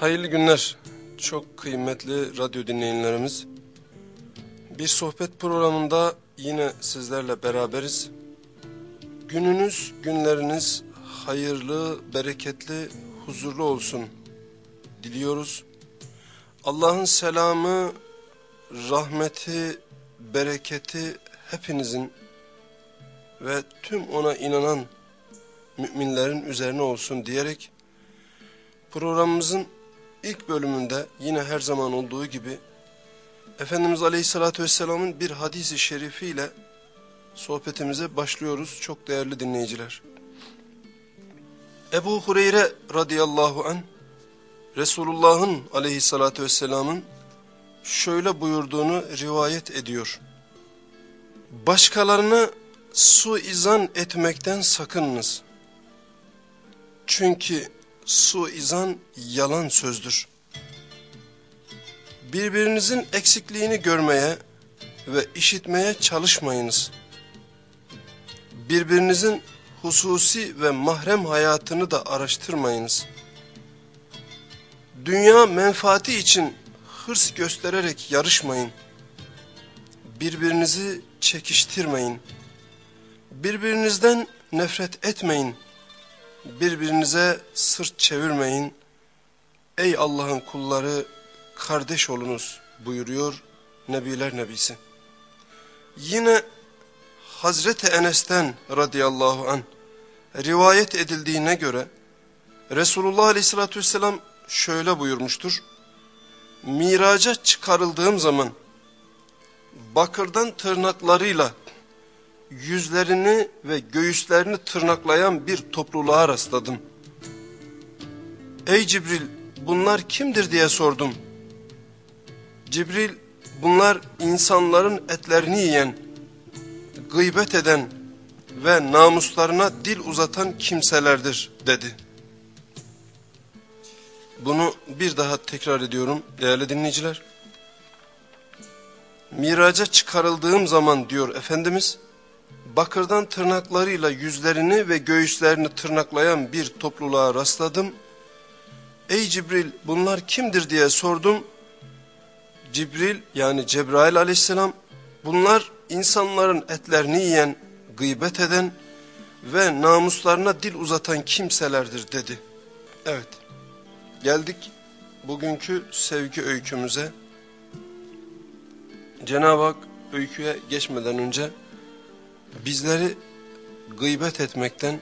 Hayırlı günler çok kıymetli radyo dinleyenlerimiz. Bir sohbet programında yine sizlerle beraberiz. Gününüz, günleriniz hayırlı, bereketli, huzurlu olsun diliyoruz. Allah'ın selamı, rahmeti, bereketi hepinizin ve tüm ona inanan müminlerin üzerine olsun diyerek programımızın ilk bölümünde yine her zaman olduğu gibi Efendimiz Aleyhisselatü Vesselam'ın bir hadisi şerifiyle sohbetimize başlıyoruz çok değerli dinleyiciler. Ebu Hureyre radıyallahu an Resulullah'ın aleyhissalatü vesselamın şöyle buyurduğunu rivayet ediyor. Başkalarına suizan etmekten sakınınız. Çünkü suizan yalan sözdür. Birbirinizin eksikliğini görmeye ve işitmeye çalışmayınız. Birbirinizin hususi ve mahrem hayatını da araştırmayınız. Dünya menfaati için hırs göstererek yarışmayın. Birbirinizi çekiştirmeyin. Birbirinizden nefret etmeyin. Birbirinize sırt çevirmeyin. Ey Allah'ın kulları kardeş olunuz buyuruyor Nebiler Nebisi. Yine Hazreti Enes'ten radıyallahu an rivayet edildiğine göre Resulullah aleyhissalatü vesselam şöyle buyurmuştur. Miraca çıkarıldığım zaman bakırdan tırnaklarıyla yüzlerini ve göğüslerini tırnaklayan bir topluluğa rastladım. Ey Cibril bunlar kimdir diye sordum. Cibril bunlar insanların etlerini yiyen, gıybet eden ve namuslarına dil uzatan kimselerdir dedi. Bunu bir daha tekrar ediyorum değerli dinleyiciler. Miraca çıkarıldığım zaman diyor Efendimiz, bakırdan tırnaklarıyla yüzlerini ve göğüslerini tırnaklayan bir topluluğa rastladım. Ey Cibril bunlar kimdir diye sordum. Cibril yani Cebrail aleyhisselam bunlar insanların etlerini yiyen, gıybet eden ve namuslarına dil uzatan kimselerdir dedi. Evet geldik bugünkü sevgi öykümüze. Cenab-ı Hak öyküye geçmeden önce bizleri gıybet etmekten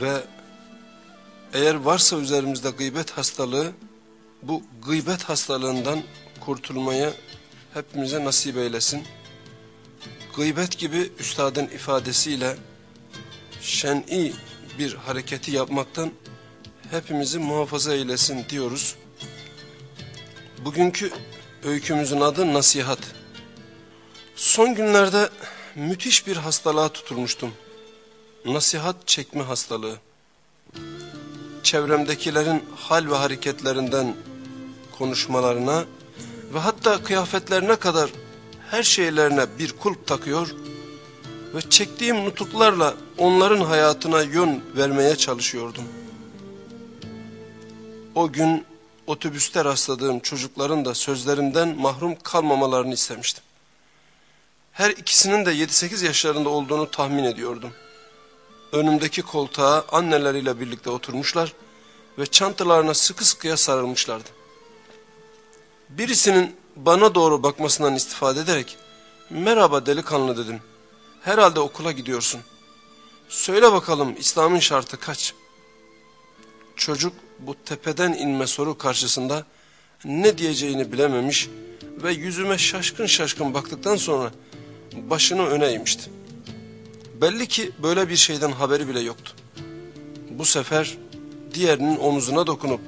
ve eğer varsa üzerimizde gıybet hastalığı bu gıybet hastalığından kurtulmayı hepimize nasip eylesin. Gıybet gibi üstadın ifadesiyle şen'i bir hareketi yapmaktan hepimizi muhafaza eylesin diyoruz. Bugünkü öykümüzün adı nasihat. Son günlerde müthiş bir hastalığa tutulmuştum. Nasihat çekme hastalığı. Çevremdekilerin hal ve hareketlerinden konuşmalarına ve hatta kıyafetlerine kadar her şeylerine bir kulp takıyor ve çektiğim nutuklarla onların hayatına yön vermeye çalışıyordum. O gün otobüste rastladığım çocukların da sözlerimden mahrum kalmamalarını istemiştim. Her ikisinin de 7-8 yaşlarında olduğunu tahmin ediyordum. Önümdeki koltuğa anneleriyle birlikte oturmuşlar ve çantalarına sıkı sıkıya sarılmışlardı. Birisinin bana doğru bakmasından istifade ederek merhaba delikanlı dedim. Herhalde okula gidiyorsun. Söyle bakalım İslam'ın şartı kaç? Çocuk bu tepeden inme soru karşısında ne diyeceğini bilememiş ve yüzüme şaşkın şaşkın baktıktan sonra başını öne eğmişti. Belli ki böyle bir şeyden haberi bile yoktu. Bu sefer diğerinin omuzuna dokunup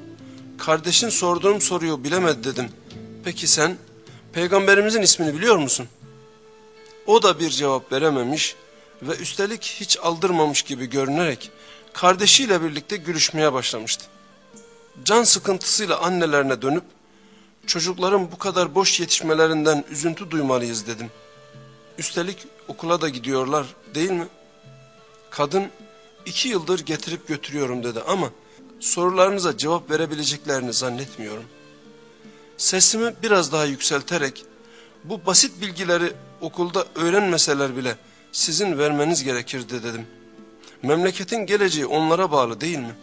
kardeşin sorduğum soruyu bilemedi dedim. Peki sen peygamberimizin ismini biliyor musun? O da bir cevap verememiş ve üstelik hiç aldırmamış gibi görünerek kardeşiyle birlikte gülüşmeye başlamıştı. Can sıkıntısıyla annelerine dönüp çocukların bu kadar boş yetişmelerinden üzüntü duymalıyız dedim. Üstelik okula da gidiyorlar değil mi? Kadın iki yıldır getirip götürüyorum dedi ama sorularınıza cevap verebileceklerini zannetmiyorum. Sesimi biraz daha yükselterek bu basit bilgileri okulda öğrenmeseler bile sizin vermeniz gerekirdi dedim. Memleketin geleceği onlara bağlı değil mi?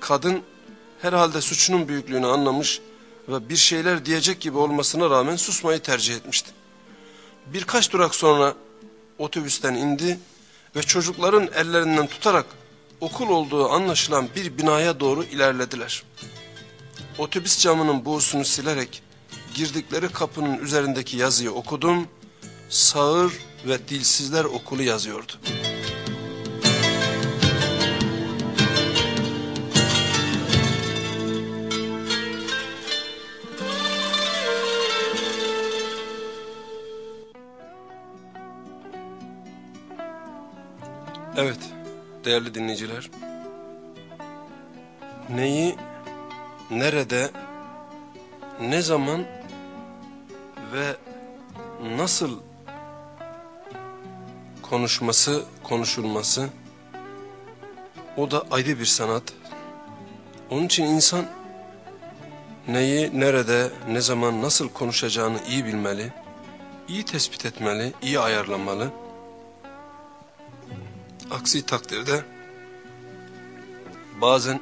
Kadın herhalde suçunun büyüklüğünü anlamış ve bir şeyler diyecek gibi olmasına rağmen susmayı tercih etmişti. Birkaç durak sonra otobüsten indi ve çocukların ellerinden tutarak okul olduğu anlaşılan bir binaya doğru ilerlediler. Otobüs camının buğusunu silerek girdikleri kapının üzerindeki yazıyı okudum. Sağır ve dilsizler okulu yazıyordu. Evet, değerli dinleyiciler. Neyi, nerede, ne zaman ve nasıl konuşması, konuşulması o da ayrı bir sanat. Onun için insan neyi, nerede, ne zaman, nasıl konuşacağını iyi bilmeli, iyi tespit etmeli, iyi ayarlamalı. Aksi takdirde bazen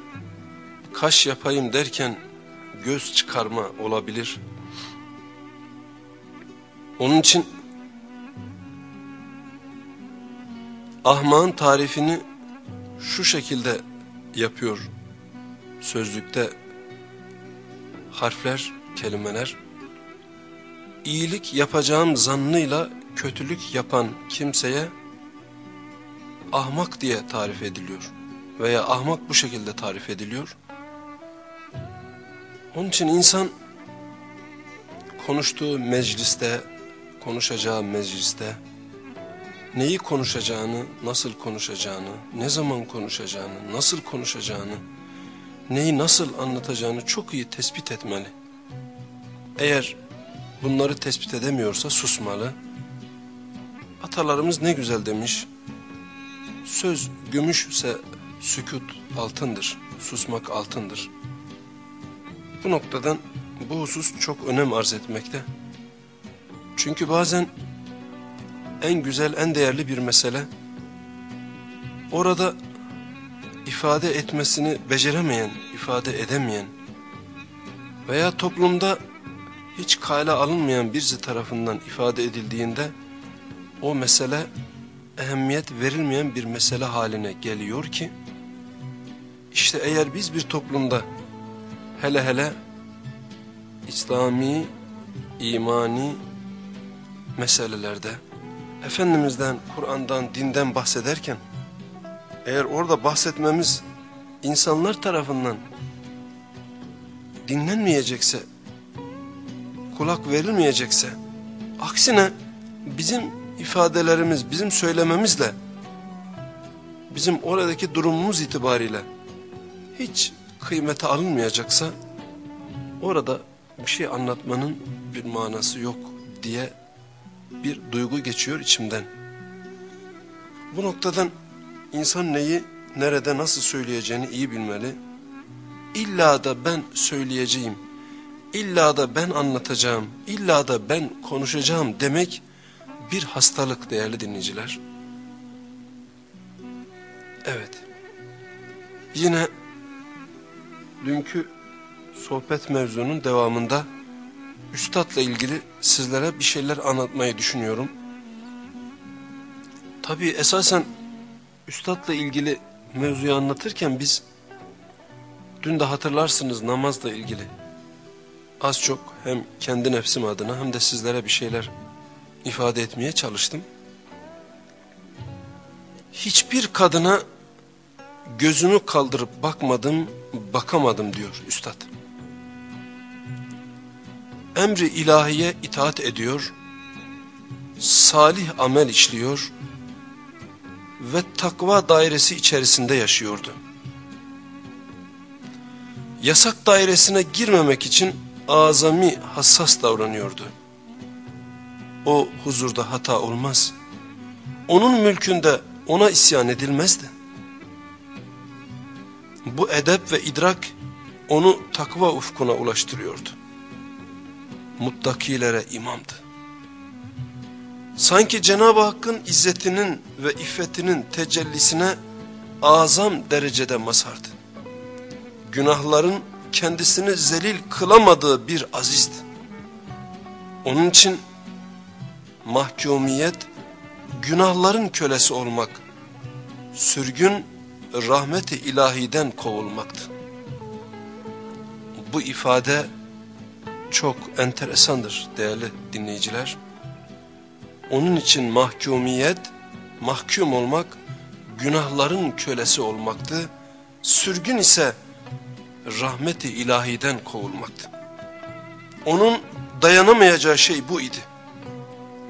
kaş yapayım derken göz çıkarma olabilir. Onun için ahmağın tarifini şu şekilde yapıyor sözlükte harfler, kelimeler. İyilik yapacağım zannıyla kötülük yapan kimseye ahmak diye tarif ediliyor. Veya ahmak bu şekilde tarif ediliyor. Onun için insan konuştuğu mecliste, konuşacağı mecliste neyi konuşacağını, nasıl konuşacağını, ne zaman konuşacağını, nasıl konuşacağını, neyi nasıl anlatacağını çok iyi tespit etmeli. Eğer bunları tespit edemiyorsa susmalı. Atalarımız ne güzel demiş. Söz gümüşse sükut altındır, susmak altındır. Bu noktadan bu husus çok önem arz etmekte. Çünkü bazen en güzel, en değerli bir mesele orada ifade etmesini beceremeyen, ifade edemeyen veya toplumda hiç kale alınmayan birisi tarafından ifade edildiğinde o mesele ehemmiyet verilmeyen bir mesele haline geliyor ki işte eğer biz bir toplumda hele hele İslami, imani meselelerde Efendimiz'den, Kur'an'dan, dinden bahsederken eğer orada bahsetmemiz insanlar tarafından dinlenmeyecekse, kulak verilmeyecekse, aksine bizim ifadelerimiz, bizim söylememizle, bizim oradaki durumumuz itibariyle hiç kıymete alınmayacaksa, orada bir şey anlatmanın bir manası yok diye bir duygu geçiyor içimden. Bu noktadan insan neyi, nerede, nasıl söyleyeceğini iyi bilmeli. İlla da ben söyleyeceğim, illa da ben anlatacağım, illa da ben konuşacağım demek bir hastalık değerli dinleyiciler. Evet. Yine dünkü sohbet mevzunun devamında Üstad'la ilgili sizlere bir şeyler anlatmayı düşünüyorum. Tabii esasen Üstad'la ilgili mevzuyu anlatırken biz dün de hatırlarsınız namazla ilgili az çok hem kendi nefsim adına hem de sizlere bir şeyler ifade etmeye çalıştım. Hiçbir kadına gözümü kaldırıp bakmadım, bakamadım diyor üstad emri ilahiye itaat ediyor, salih amel işliyor ve takva dairesi içerisinde yaşıyordu. Yasak dairesine girmemek için azami hassas davranıyordu. O huzurda hata olmaz. Onun mülkünde ona isyan edilmezdi. Bu edep ve idrak onu takva ufkuna ulaştırıyordu. Muttakilere imamdı. Sanki Cenab-ı Hakk'ın izzetinin ve iffetinin tecellisine azam derecede mazhardı. Günahların kendisini zelil kılamadığı bir azizdi. Onun için mahkumiyet, günahların kölesi olmak, sürgün rahmeti ilahiden kovulmaktı. Bu ifade çok enteresandır değerli dinleyiciler. Onun için mahkumiyet, mahkum olmak, günahların kölesi olmaktı. Sürgün ise rahmeti ilahiden kovulmaktı. Onun dayanamayacağı şey bu idi.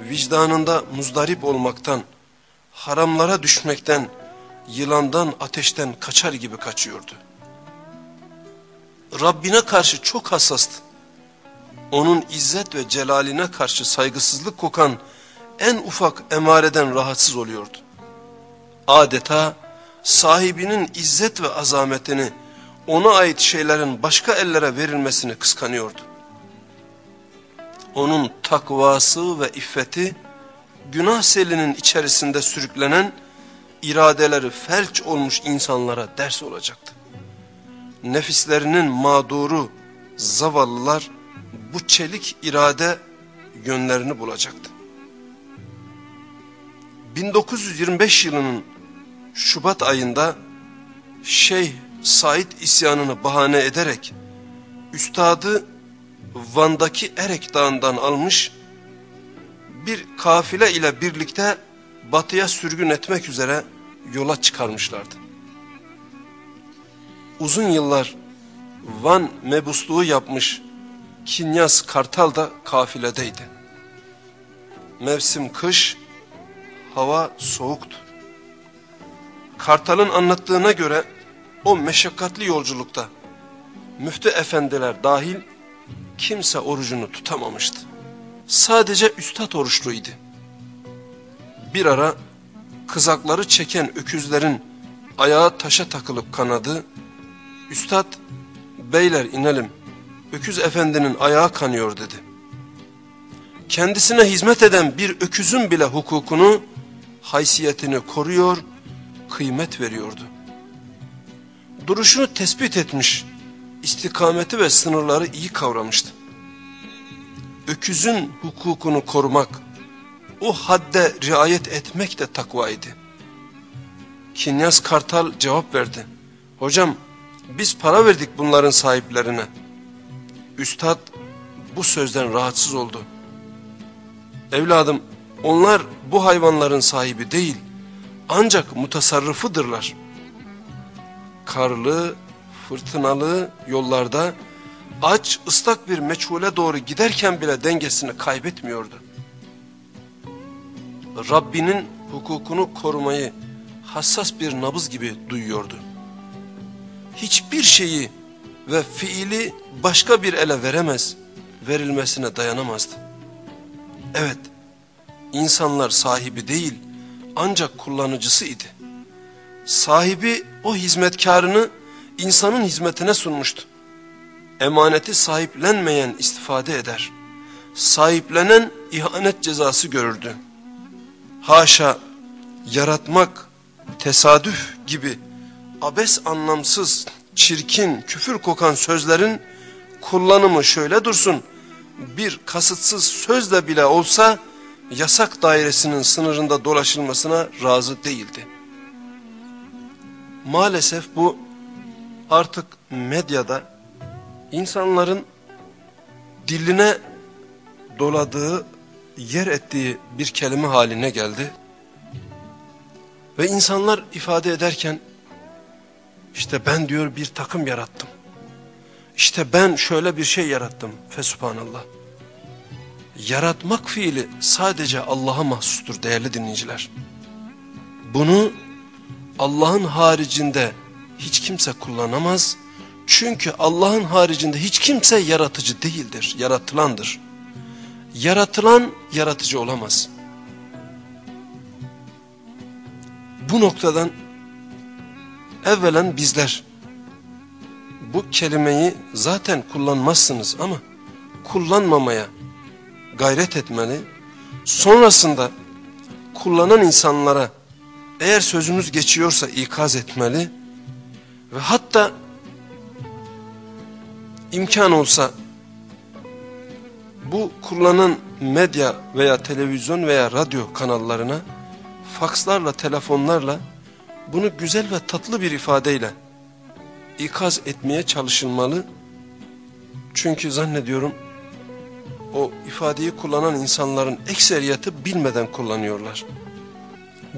Vicdanında muzdarip olmaktan, haramlara düşmekten, yılandan ateşten kaçar gibi kaçıyordu. Rabbine karşı çok hassastı. Onun izzet ve celaline karşı saygısızlık kokan en ufak emareden rahatsız oluyordu. Adeta sahibinin izzet ve azametini, ona ait şeylerin başka ellere verilmesini kıskanıyordu. Onun takvası ve iffeti, günah selinin içerisinde sürüklenen, iradeleri felç olmuş insanlara ders olacaktı. Nefislerinin mağduru, zavallılar bu çelik irade yönlerini bulacaktı. 1925 yılının Şubat ayında Şeyh Said isyanını bahane ederek üstadı Van'daki Erek Dağı'ndan almış bir kafile ile birlikte batıya sürgün etmek üzere yola çıkarmışlardı. Uzun yıllar Van mebusluğu yapmış Kinyas Kartal da kafiledeydi. Mevsim kış, hava soğuktu. Kartal'ın anlattığına göre o meşakkatli yolculukta müftü efendiler dahil kimse orucunu tutamamıştı. Sadece üstad oruçluydu. Bir ara kızakları çeken öküzlerin ayağı taşa takılıp kanadı. Üstad beyler inelim öküz efendinin ayağı kanıyor dedi. Kendisine hizmet eden bir öküzün bile hukukunu, haysiyetini koruyor, kıymet veriyordu. Duruşunu tespit etmiş, istikameti ve sınırları iyi kavramıştı. Öküzün hukukunu korumak, o hadde riayet etmek de takvaydı. Kinyas Kartal cevap verdi. Hocam biz para verdik bunların sahiplerine. Üstad bu sözden rahatsız oldu. Evladım onlar bu hayvanların sahibi değil ancak mutasarrıfıdırlar. Karlı, fırtınalı yollarda aç ıslak bir meçhule doğru giderken bile dengesini kaybetmiyordu. Rabbinin hukukunu korumayı hassas bir nabız gibi duyuyordu. Hiçbir şeyi ve fiili başka bir ele veremez, verilmesine dayanamazdı. Evet, insanlar sahibi değil, ancak kullanıcısı idi. Sahibi o hizmetkarını insanın hizmetine sunmuştu. Emaneti sahiplenmeyen istifade eder. Sahiplenen ihanet cezası görürdü. Haşa, yaratmak, tesadüf gibi abes anlamsız çirkin, küfür kokan sözlerin kullanımı şöyle dursun. Bir kasıtsız sözle bile olsa yasak dairesinin sınırında dolaşılmasına razı değildi. Maalesef bu artık medyada insanların diline doladığı, yer ettiği bir kelime haline geldi. Ve insanlar ifade ederken işte ben diyor bir takım yarattım. İşte ben şöyle bir şey yarattım. Fesubhanallah. Yaratmak fiili sadece Allah'a mahsustur değerli dinleyiciler. Bunu Allah'ın haricinde hiç kimse kullanamaz. Çünkü Allah'ın haricinde hiç kimse yaratıcı değildir, yaratılandır. Yaratılan yaratıcı olamaz. Bu noktadan evvelen bizler bu kelimeyi zaten kullanmazsınız ama kullanmamaya gayret etmeli. Sonrasında kullanan insanlara eğer sözümüz geçiyorsa ikaz etmeli ve hatta imkan olsa bu kullanan medya veya televizyon veya radyo kanallarına fakslarla, telefonlarla bunu güzel ve tatlı bir ifadeyle ikaz etmeye çalışılmalı. Çünkü zannediyorum o ifadeyi kullanan insanların ekseriyeti bilmeden kullanıyorlar.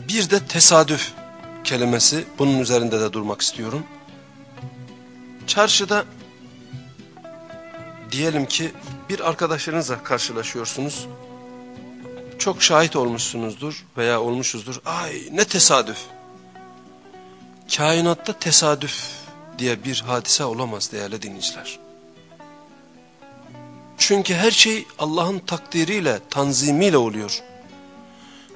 Bir de tesadüf kelimesi bunun üzerinde de durmak istiyorum. Çarşıda diyelim ki bir arkadaşınızla karşılaşıyorsunuz. Çok şahit olmuşsunuzdur veya olmuşuzdur. Ay ne tesadüf. Kainatta tesadüf diye bir hadise olamaz değerli dinleyiciler. Çünkü her şey Allah'ın takdiriyle, tanzimiyle oluyor.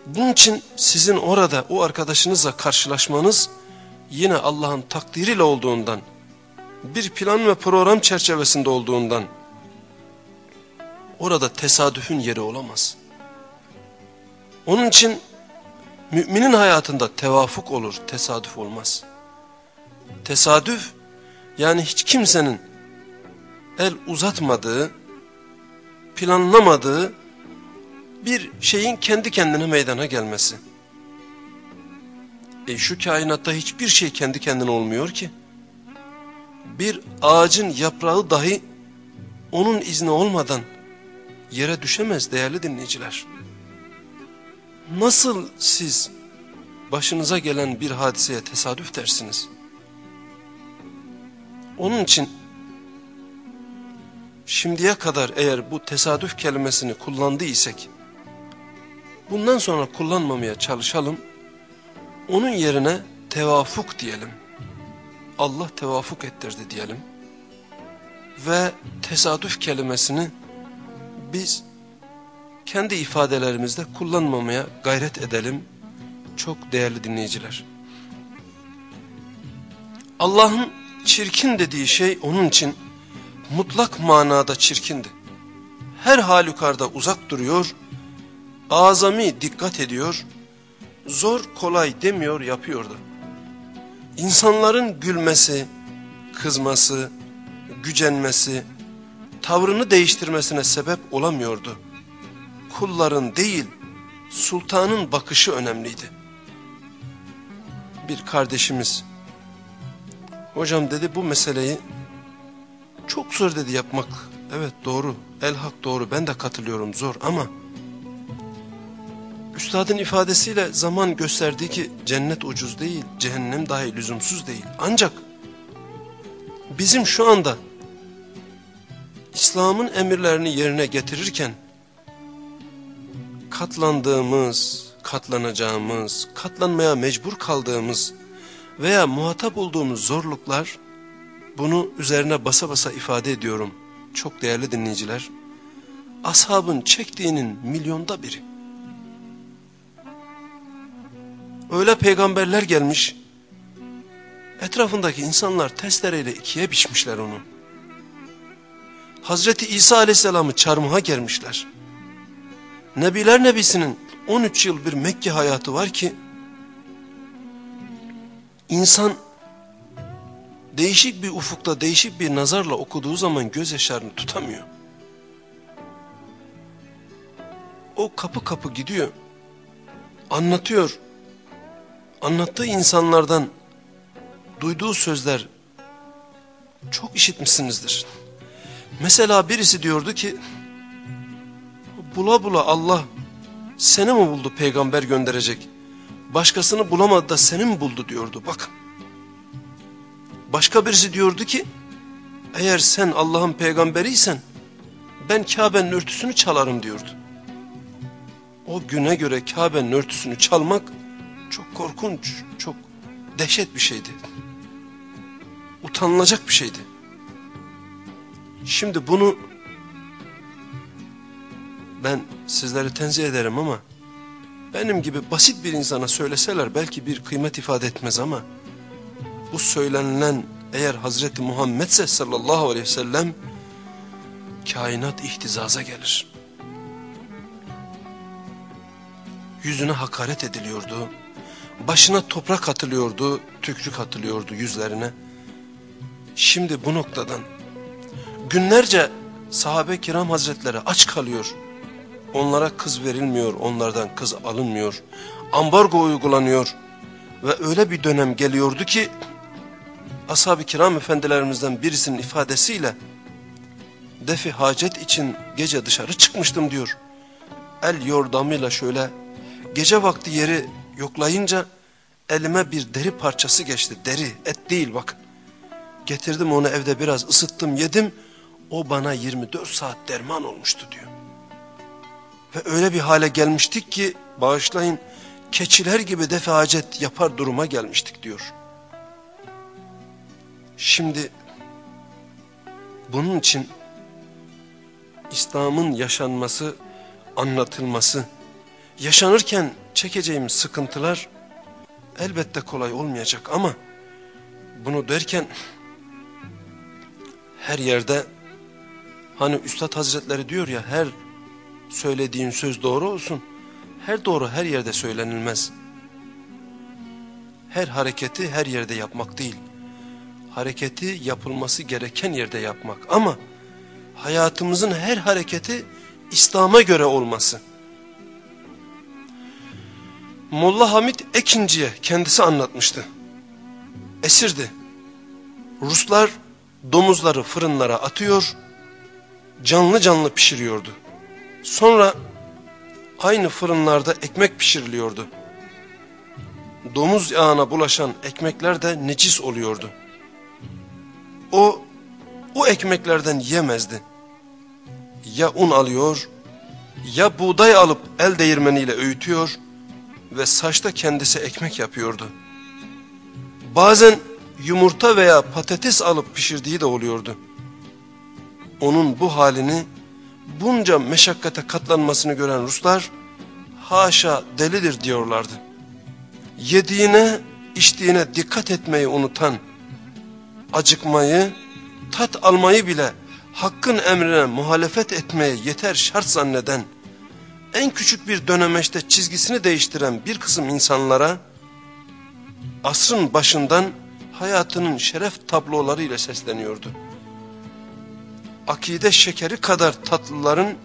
Bunun için sizin orada o arkadaşınızla karşılaşmanız yine Allah'ın takdiriyle olduğundan, bir plan ve program çerçevesinde olduğundan, orada tesadüfün yeri olamaz. Onun için müminin hayatında tevafuk olur, tesadüf olmaz. Tesadüf yani hiç kimsenin el uzatmadığı, planlamadığı bir şeyin kendi kendine meydana gelmesi. E şu kainatta hiçbir şey kendi kendine olmuyor ki. Bir ağacın yaprağı dahi onun izni olmadan yere düşemez değerli dinleyiciler. Nasıl siz başınıza gelen bir hadiseye tesadüf dersiniz? Onun için şimdiye kadar eğer bu tesadüf kelimesini kullandı isek, bundan sonra kullanmamaya çalışalım, onun yerine tevafuk diyelim. Allah tevafuk ettirdi diyelim. Ve tesadüf kelimesini biz kendi ifadelerimizde kullanmamaya gayret edelim. Çok değerli dinleyiciler. Allah'ın çirkin dediği şey onun için mutlak manada çirkindi. Her halükarda uzak duruyor, azami dikkat ediyor, zor kolay demiyor yapıyordu. İnsanların gülmesi, kızması, gücenmesi, tavrını değiştirmesine sebep olamıyordu. Kulların değil, sultanın bakışı önemliydi. Bir kardeşimiz, hocam dedi bu meseleyi çok zor dedi yapmak. Evet doğru, el hak doğru ben de katılıyorum zor ama... Üstadın ifadesiyle zaman gösterdi ki cennet ucuz değil, cehennem dahi lüzumsuz değil. Ancak bizim şu anda İslam'ın emirlerini yerine getirirken katlandığımız, katlanacağımız, katlanmaya mecbur kaldığımız veya muhatap olduğumuz zorluklar bunu üzerine basa basa ifade ediyorum. Çok değerli dinleyiciler. Ashabın çektiğinin milyonda biri. Öyle peygamberler gelmiş. Etrafındaki insanlar testereyle ikiye biçmişler onu. Hazreti İsa aleyhisselamı çarmıha germişler. Nebiler Nebisi'nin 13 yıl bir Mekke hayatı var ki insan değişik bir ufukta değişik bir nazarla okuduğu zaman gözyaşlarını tutamıyor. O kapı kapı gidiyor. Anlatıyor. Anlattığı insanlardan duyduğu sözler çok işitmişsinizdir. Mesela birisi diyordu ki bula bula Allah seni mi buldu peygamber gönderecek? Başkasını bulamadı da seni mi buldu diyordu bakın. Başka birisi diyordu ki eğer sen Allah'ın peygamberiysen ben Kabe'nin örtüsünü çalarım diyordu. O güne göre Kabe'nin örtüsünü çalmak çok korkunç, çok dehşet bir şeydi. Utanılacak bir şeydi. Şimdi bunu ben sizleri tenzih ederim ama benim gibi basit bir insana söyleseler belki bir kıymet ifade etmez ama bu söylenilen eğer Hazreti Muhammedse sallallahu aleyhi ve sellem kainat ihtizaza gelir. Yüzüne hakaret ediliyordu. Başına toprak atılıyordu, tükrük atılıyordu yüzlerine. Şimdi bu noktadan günlerce sahabe kiram hazretleri aç kalıyor. Onlara kız verilmiyor, onlardan kız alınmıyor. Ambargo uygulanıyor. Ve öyle bir dönem geliyordu ki ashab-ı kiram efendilerimizden birisinin ifadesiyle defi hacet için gece dışarı çıkmıştım diyor. El yordamıyla şöyle gece vakti yeri yoklayınca elime bir deri parçası geçti. Deri, et değil bakın. Getirdim onu evde biraz ısıttım yedim. O bana 24 saat derman olmuştu diyor. Ve öyle bir hale gelmiştik ki bağışlayın keçiler gibi defi hacet yapar duruma gelmiştik diyor. Şimdi bunun için İslam'ın yaşanması, anlatılması, yaşanırken çekeceğimiz sıkıntılar elbette kolay olmayacak ama bunu derken her yerde hani Üstad Hazretleri diyor ya her söylediğin söz doğru olsun. Her doğru her yerde söylenilmez. Her hareketi her yerde yapmak değil. Hareketi yapılması gereken yerde yapmak ama hayatımızın her hareketi İslam'a göre olması. Molla Hamit Ekinci'ye kendisi anlatmıştı. Esirdi. Ruslar domuzları fırınlara atıyor, canlı canlı pişiriyordu. Sonra aynı fırınlarda ekmek pişiriliyordu. Domuz yağına bulaşan ekmekler de necis oluyordu. O, o ekmeklerden yemezdi. Ya un alıyor, ya buğday alıp el değirmeniyle öğütüyor ve saçta kendisi ekmek yapıyordu. Bazen yumurta veya patates alıp pişirdiği de oluyordu. Onun bu halini bunca meşakkate katlanmasını gören Ruslar haşa delidir diyorlardı. Yediğine içtiğine dikkat etmeyi unutan, acıkmayı, tat almayı bile hakkın emrine muhalefet etmeye yeter şart zanneden, en küçük bir dönemeçte çizgisini değiştiren bir kısım insanlara, asrın başından hayatının şeref tablolarıyla sesleniyordu akide şekeri kadar tatlıların,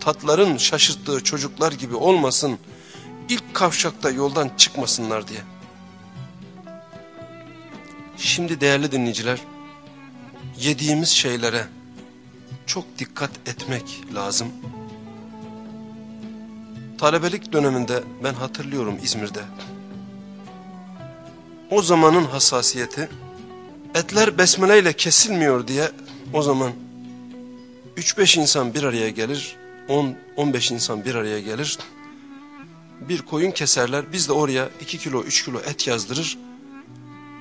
tatların şaşırttığı çocuklar gibi olmasın, ilk kavşakta yoldan çıkmasınlar diye. Şimdi değerli dinleyiciler, yediğimiz şeylere çok dikkat etmek lazım. Talebelik döneminde ben hatırlıyorum İzmir'de. O zamanın hassasiyeti, etler besmele ile kesilmiyor diye o zaman 3-5 insan bir araya gelir, 10-15 insan bir araya gelir. Bir koyun keserler, biz de oraya 2 kilo 3 kilo et yazdırır.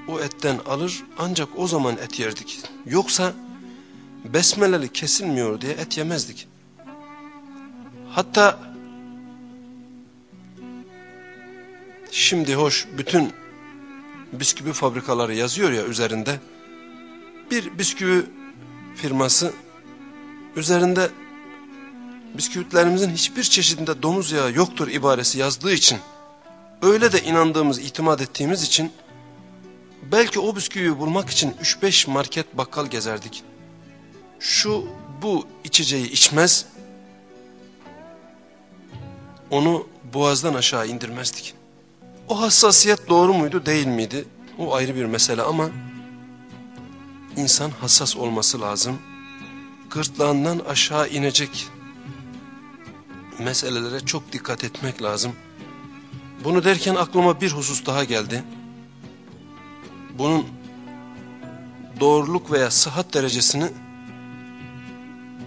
O etten alır ancak o zaman et yerdik. Yoksa besmeleli kesilmiyor diye et yemezdik. Hatta şimdi hoş bütün bisküvi fabrikaları yazıyor ya üzerinde. Bir bisküvi firması üzerinde bisküvitlerimizin hiçbir çeşidinde domuz yağı yoktur ibaresi yazdığı için öyle de inandığımız, itimat ettiğimiz için belki o bisküviyi bulmak için 3-5 market bakkal gezerdik. Şu bu içeceği içmez, onu boğazdan aşağı indirmezdik. O hassasiyet doğru muydu değil miydi? O ayrı bir mesele ama insan hassas olması lazım gırtlağından aşağı inecek meselelere çok dikkat etmek lazım. Bunu derken aklıma bir husus daha geldi. Bunun doğruluk veya sıhhat derecesini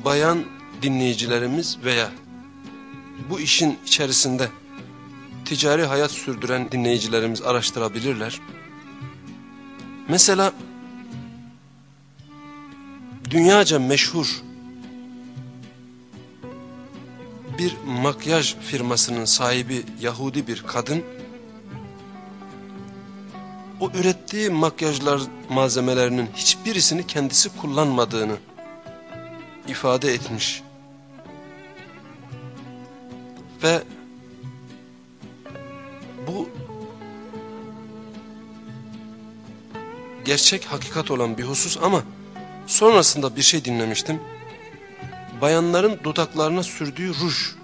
bayan dinleyicilerimiz veya bu işin içerisinde ticari hayat sürdüren dinleyicilerimiz araştırabilirler. Mesela dünyaca meşhur bir makyaj firmasının sahibi Yahudi bir kadın o ürettiği makyajlar malzemelerinin hiçbirisini kendisi kullanmadığını ifade etmiş. Ve gerçek hakikat olan bir husus ama sonrasında bir şey dinlemiştim. Bayanların dudaklarına sürdüğü ruj.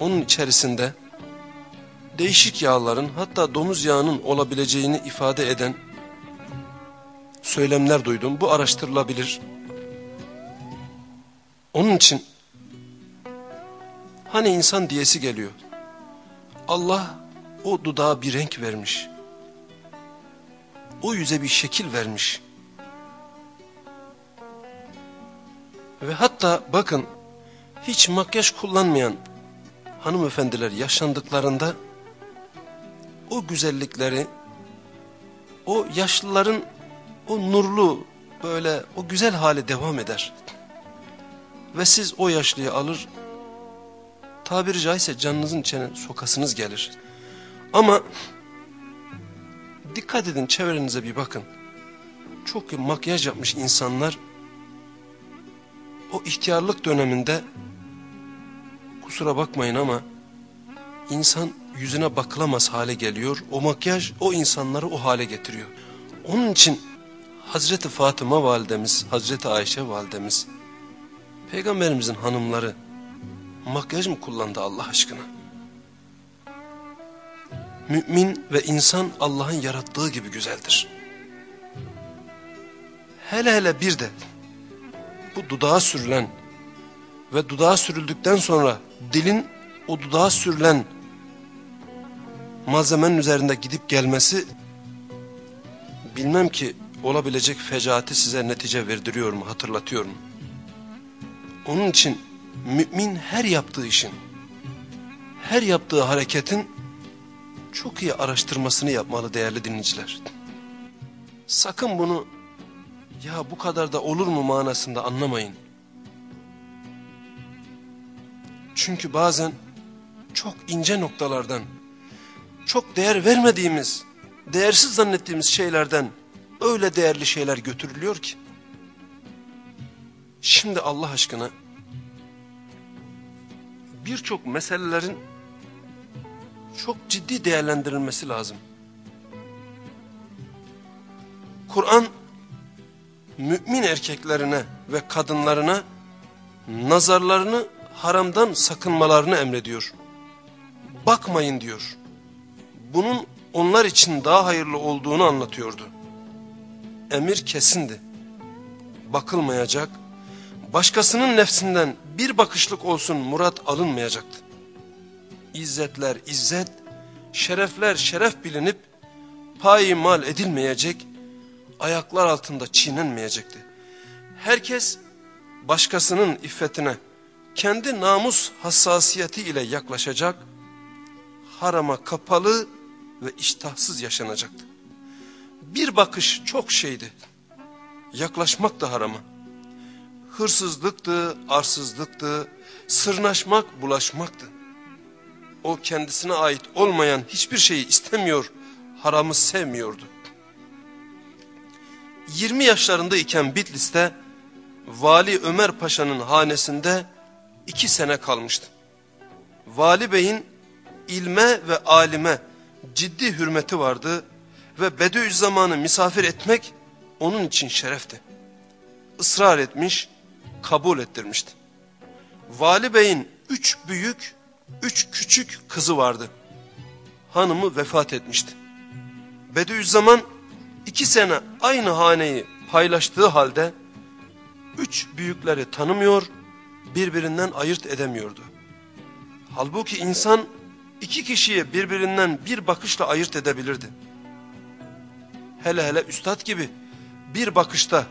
Onun içerisinde değişik yağların hatta domuz yağının olabileceğini ifade eden söylemler duydum. Bu araştırılabilir. Onun için hani insan diyesi geliyor. Allah o dudağa bir renk vermiş. O yüze bir şekil vermiş. Ve hatta bakın hiç makyaj kullanmayan hanımefendiler yaşandıklarında o güzellikleri, o yaşlıların o nurlu böyle o güzel hali devam eder. Ve siz o yaşlıyı alır, tabiri caizse canınızın içine sokasınız gelir. Ama dikkat edin çevrenize bir bakın. Çok makyaj yapmış insanlar o ihtiyarlık döneminde kusura bakmayın ama insan yüzüne bakılamaz hale geliyor. O makyaj o insanları o hale getiriyor. Onun için Hazreti Fatıma validemiz, Hazreti Ayşe validemiz, Peygamberimizin hanımları makyaj mı kullandı Allah aşkına? Mümin ve insan Allah'ın yarattığı gibi güzeldir. Hele hele bir de bu dudağa sürülen ve dudağa sürüldükten sonra dilin o dudağa sürülen malzemenin üzerinde gidip gelmesi bilmem ki olabilecek fecaati size netice verdiriyor mu hatırlatıyor mu? Onun için mümin her yaptığı işin, her yaptığı hareketin çok iyi araştırmasını yapmalı değerli dinleyiciler. Sakın bunu ya bu kadar da olur mu manasında anlamayın. Çünkü bazen çok ince noktalardan, çok değer vermediğimiz, değersiz zannettiğimiz şeylerden öyle değerli şeyler götürülüyor ki. Şimdi Allah aşkına birçok meselelerin çok ciddi değerlendirilmesi lazım. Kur'an mümin erkeklerine ve kadınlarına nazarlarını haramdan sakınmalarını emrediyor. Bakmayın diyor. Bunun onlar için daha hayırlı olduğunu anlatıyordu. Emir kesindi. Bakılmayacak, başkasının nefsinden bir bakışlık olsun murat alınmayacaktı. İzzetler izzet, şerefler şeref bilinip payı mal edilmeyecek, ayaklar altında çiğnenmeyecekti. Herkes başkasının iffetine kendi namus hassasiyeti ile yaklaşacak, harama kapalı ve iştahsız yaşanacaktı. Bir bakış çok şeydi. Yaklaşmak da harama. Hırsızlıktı, arsızlıktı, sırnaşmak, bulaşmaktı. O kendisine ait olmayan hiçbir şeyi istemiyor, haramı sevmiyordu. 20 yaşlarında iken Bitlis'te Vali Ömer Paşa'nın hanesinde iki sene kalmıştı. Vali Bey'in ilme ve alime ciddi hürmeti vardı ve Bediüzzaman'ı misafir etmek onun için şerefti. Israr etmiş, kabul ettirmişti. Vali Bey'in üç büyük, üç küçük kızı vardı. Hanımı vefat etmişti. Bediüzzaman iki sene aynı haneyi paylaştığı halde üç büyükleri tanımıyor, birbirinden ayırt edemiyordu. Halbuki insan iki kişiyi birbirinden bir bakışla ayırt edebilirdi. Hele hele üstad gibi bir bakışta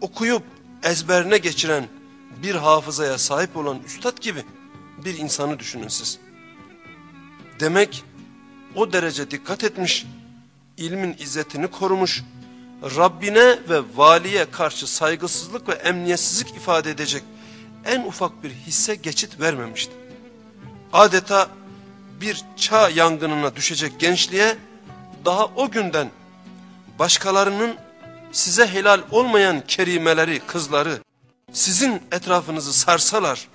okuyup ezberine geçiren bir hafızaya sahip olan üstad gibi bir insanı düşünün siz. Demek o derece dikkat etmiş, ilmin izzetini korumuş, Rabbine ve valiye karşı saygısızlık ve emniyetsizlik ifade edecek en ufak bir hisse geçit vermemişti. Adeta bir çağ yangınına düşecek gençliğe daha o günden başkalarının size helal olmayan kerimeleri, kızları sizin etrafınızı sarsalar,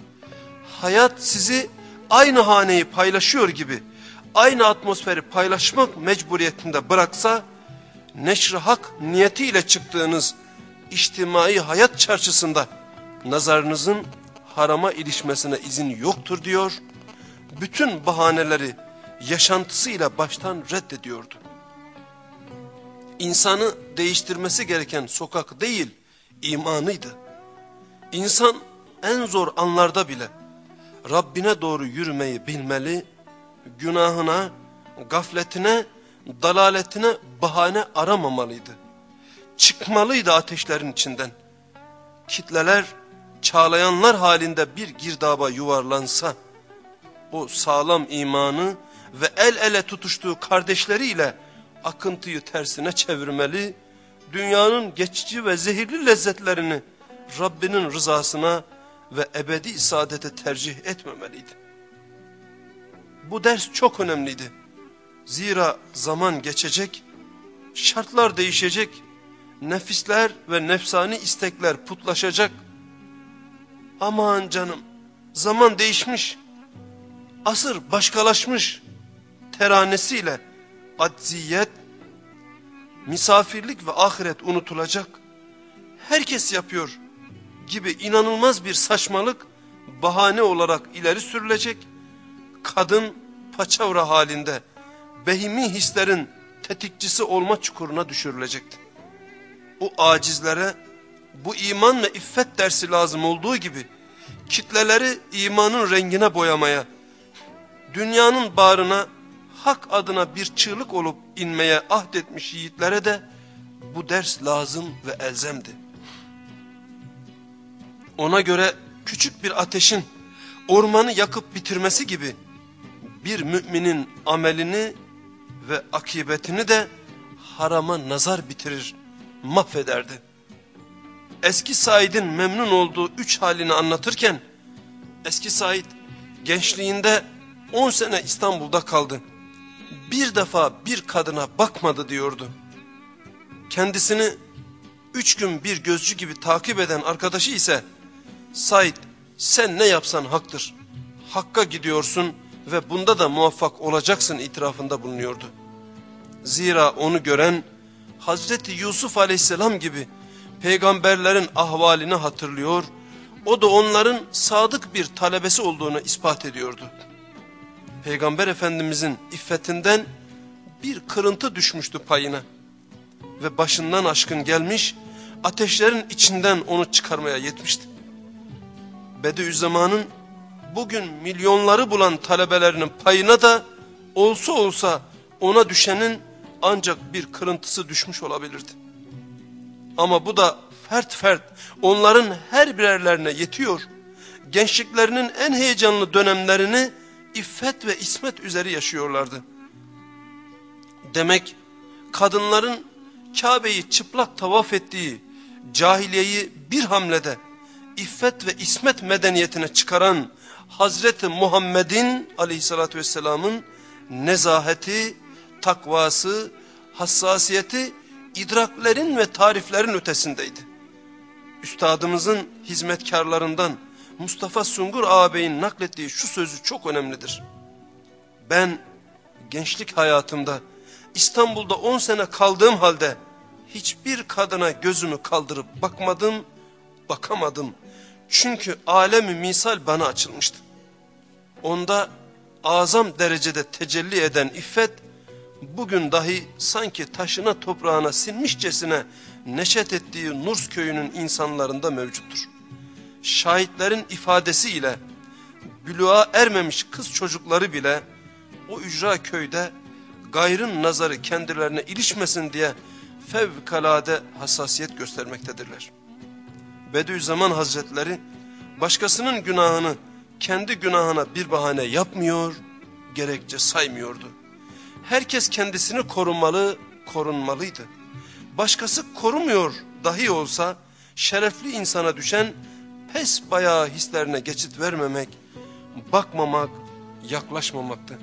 hayat sizi aynı haneyi paylaşıyor gibi aynı atmosferi paylaşmak mecburiyetinde bıraksa, neşr hak niyetiyle çıktığınız içtimai hayat çarşısında nazarınızın harama ilişmesine izin yoktur diyor, bütün bahaneleri yaşantısıyla baştan reddediyordu. İnsanı değiştirmesi gereken sokak değil, imanıydı. İnsan en zor anlarda bile Rabbine doğru yürümeyi bilmeli, günahına, gafletine, dalaletine bahane aramamalıydı. Çıkmalıydı ateşlerin içinden. Kitleler, çağlayanlar halinde bir girdaba yuvarlansa, o sağlam imanı ve el ele tutuştuğu kardeşleriyle akıntıyı tersine çevirmeli, dünyanın geçici ve zehirli lezzetlerini Rabbinin rızasına ve ebedi saadete tercih etmemeliydi. Bu ders çok önemliydi. Zira zaman geçecek, şartlar değişecek, nefisler ve nefsani istekler putlaşacak. Aman canım, zaman değişmiş, asır başkalaşmış, teranesiyle acziyet, misafirlik ve ahiret unutulacak. Herkes yapıyor gibi inanılmaz bir saçmalık bahane olarak ileri sürülecek. Kadın paçavra halinde behimi hislerin tetikçisi olma çukuruna düşürülecekti. Bu acizlere bu iman ve iffet dersi lazım olduğu gibi kitleleri imanın rengine boyamaya, dünyanın bağrına hak adına bir çığlık olup inmeye ahdetmiş yiğitlere de bu ders lazım ve elzemdi. Ona göre küçük bir ateşin ormanı yakıp bitirmesi gibi bir müminin amelini ve akibetini de harama nazar bitirir, mahvederdi. Eski Said'in memnun olduğu üç halini anlatırken, eski Said gençliğinde on sene İstanbul'da kaldı. Bir defa bir kadına bakmadı diyordu. Kendisini üç gün bir gözcü gibi takip eden arkadaşı ise, Said sen ne yapsan haktır. Hakka gidiyorsun ve bunda da muvaffak olacaksın itirafında bulunuyordu. Zira onu gören Hazreti Yusuf aleyhisselam gibi peygamberlerin ahvalini hatırlıyor, o da onların sadık bir talebesi olduğunu ispat ediyordu. Peygamber Efendimizin iffetinden bir kırıntı düşmüştü payına ve başından aşkın gelmiş, ateşlerin içinden onu çıkarmaya yetmişti. Bediüzzaman'ın bugün milyonları bulan talebelerinin payına da olsa olsa ona düşenin ancak bir kırıntısı düşmüş olabilirdi. Ama bu da fert fert onların her birerlerine yetiyor. Gençliklerinin en heyecanlı dönemlerini iffet ve ismet üzeri yaşıyorlardı. Demek kadınların Kabe'yi çıplak tavaf ettiği cahiliyeyi bir hamlede iffet ve ismet medeniyetine çıkaran Hazreti Muhammed'in aleyhissalatü vesselamın nezaheti, takvası, hassasiyeti idraklerin ve tariflerin ötesindeydi. Üstadımızın hizmetkarlarından Mustafa Sungur ağabeyin naklettiği şu sözü çok önemlidir. Ben gençlik hayatımda İstanbul'da on sene kaldığım halde hiçbir kadına gözümü kaldırıp bakmadım, bakamadım. Çünkü alemi misal bana açılmıştı. Onda azam derecede tecelli eden iffet, bugün dahi sanki taşına toprağına sinmişçesine neşet ettiği Nurs köyünün insanlarında mevcuttur. Şahitlerin ifadesiyle büluğa ermemiş kız çocukları bile o ücra köyde gayrın nazarı kendilerine ilişmesin diye fevkalade hassasiyet göstermektedirler. Bediüzzaman Hazretleri başkasının günahını kendi günahına bir bahane yapmıyor, gerekçe saymıyordu. Herkes kendisini korumalı, korunmalıydı. Başkası korumuyor dahi olsa şerefli insana düşen pes bayağı hislerine geçit vermemek, bakmamak, yaklaşmamaktı.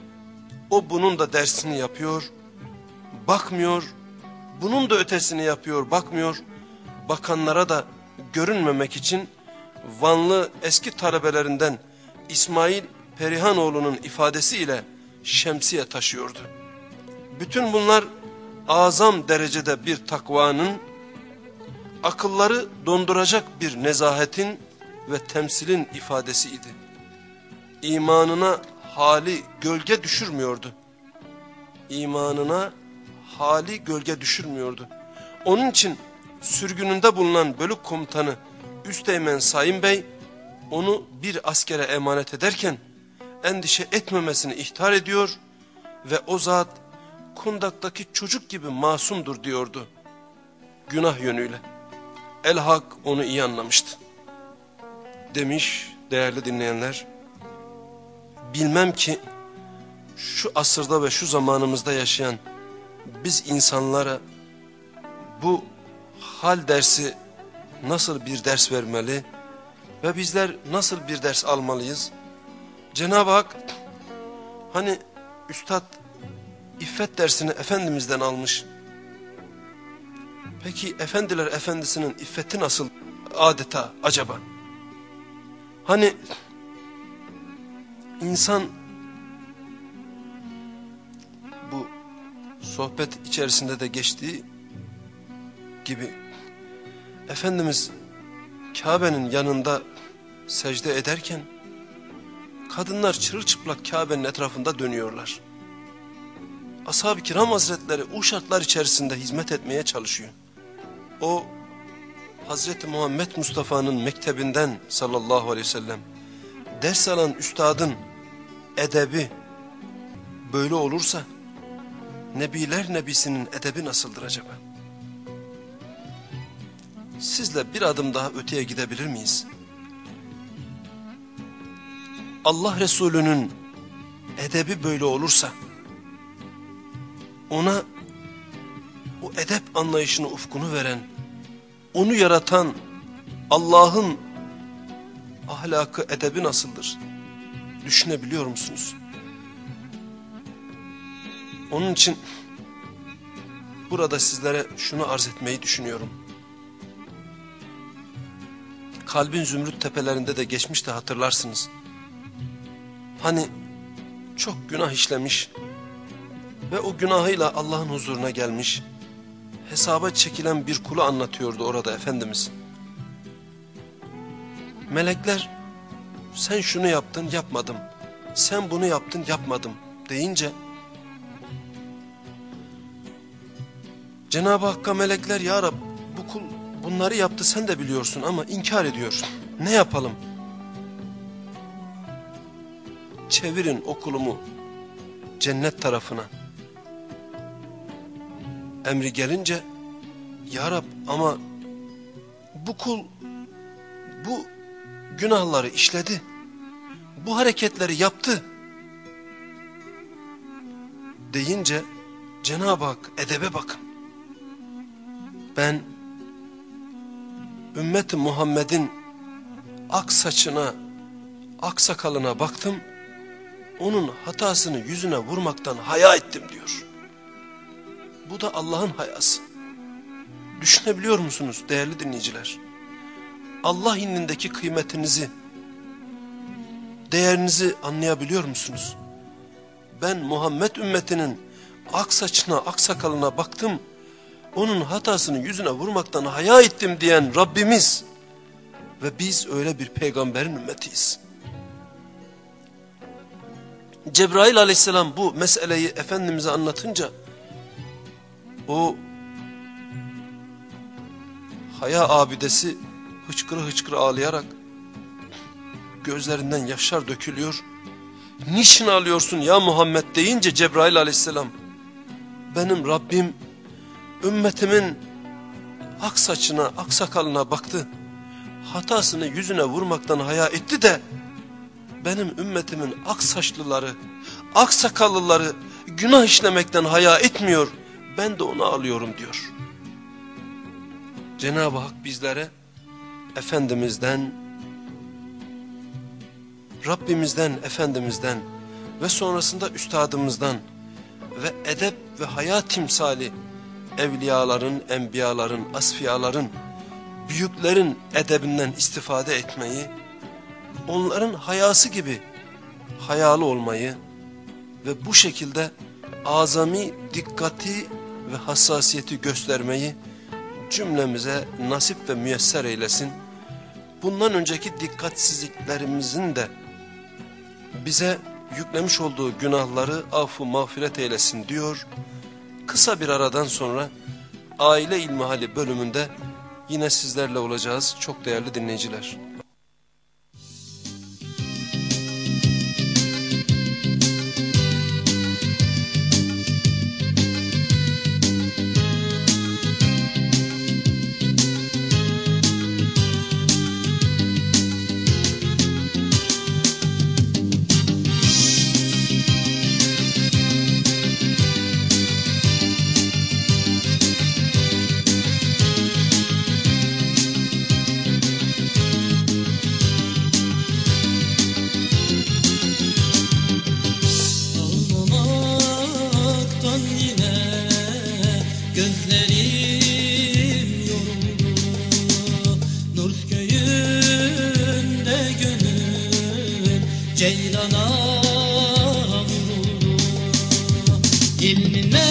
O bunun da dersini yapıyor, bakmıyor, bunun da ötesini yapıyor, bakmıyor. Bakanlara da görünmemek için Vanlı eski talebelerinden İsmail Perihanoğlu'nun ifadesiyle şemsiye taşıyordu. Bütün bunlar azam derecede bir takvanın, akılları donduracak bir nezahetin ve temsilin ifadesiydi. İmanına hali gölge düşürmüyordu. İmanına hali gölge düşürmüyordu. Onun için sürgününde bulunan bölük komutanı Üsteğmen Sayın Bey onu bir askere emanet ederken endişe etmemesini ihtar ediyor ve o zat kundaktaki çocuk gibi masumdur diyordu günah yönüyle. El-Hak onu iyi anlamıştı. Demiş değerli dinleyenler, bilmem ki şu asırda ve şu zamanımızda yaşayan biz insanlara bu hal dersi nasıl bir ders vermeli ve bizler nasıl bir ders almalıyız? Cenab-ı Hak hani Üstad iffet dersini Efendimiz'den almış. Peki Efendiler Efendisi'nin iffeti nasıl adeta acaba? Hani insan bu sohbet içerisinde de geçtiği gibi Efendimiz Kabe'nin yanında secde ederken kadınlar çırılçıplak Kabe'nin etrafında dönüyorlar. Ashab-ı kiram hazretleri o şartlar içerisinde hizmet etmeye çalışıyor. O Hazreti Muhammed Mustafa'nın mektebinden sallallahu aleyhi ve sellem ders alan üstadın edebi böyle olursa Nebiler Nebisi'nin edebi nasıldır acaba? Sizle bir adım daha öteye gidebilir miyiz? Allah Resulü'nün edebi böyle olursa ona o edep anlayışını ufkunu veren, onu yaratan Allah'ın ahlakı edebi nasıldır? Düşünebiliyor musunuz? Onun için burada sizlere şunu arz etmeyi düşünüyorum. Kalbin zümrüt tepelerinde de geçmiş de hatırlarsınız. Hani çok günah işlemiş ve o günahıyla Allah'ın huzuruna gelmiş, hesaba çekilen bir kulu anlatıyordu orada Efendimiz. Melekler sen şunu yaptın yapmadım, sen bunu yaptın yapmadım deyince Cenab-ı Hakk'a melekler ya Rab bu kul bunları yaptı sen de biliyorsun ama inkar ediyor. Ne yapalım? Çevirin okulumu cennet tarafına. Emri gelince Ya Rab ama bu kul bu günahları işledi. Bu hareketleri yaptı. Deyince Cenab-ı Hak edebe bakın. Ben ümmeti Muhammed'in ak saçına, ak sakalına baktım. Onun hatasını yüzüne vurmaktan haya ettim diyor. Bu da Allah'ın hayası. Düşünebiliyor musunuz değerli dinleyiciler? Allah indindeki kıymetinizi, değerinizi anlayabiliyor musunuz? Ben Muhammed ümmetinin ak saçına, ak sakalına baktım onun hatasını yüzüne vurmaktan haya ettim diyen Rabbimiz ve biz öyle bir peygamberin ümmetiyiz. Cebrail aleyhisselam bu meseleyi Efendimiz'e anlatınca o haya abidesi hıçkırı hıçkırı ağlayarak gözlerinden yaşlar dökülüyor. Niçin ağlıyorsun ya Muhammed deyince Cebrail aleyhisselam benim Rabbim ümmetimin ak saçına, ak sakalına baktı. Hatasını yüzüne vurmaktan haya etti de benim ümmetimin ak saçlıları, ak sakallıları günah işlemekten haya etmiyor. Ben de onu alıyorum diyor. Cenab-ı Hak bizlere Efendimiz'den, Rabbimizden, Efendimiz'den ve sonrasında üstadımızdan ve edep ve hayat timsali evliyaların, enbiyaların, asfiyaların, büyüklerin edebinden istifade etmeyi, onların hayası gibi hayalı olmayı ve bu şekilde azami dikkati ve hassasiyeti göstermeyi cümlemize nasip ve müyesser eylesin. Bundan önceki dikkatsizliklerimizin de bize yüklemiş olduğu günahları affu mağfiret eylesin diyor. Kısa bir aradan sonra aile ilmihali bölümünde yine sizlerle olacağız çok değerli dinleyiciler. in the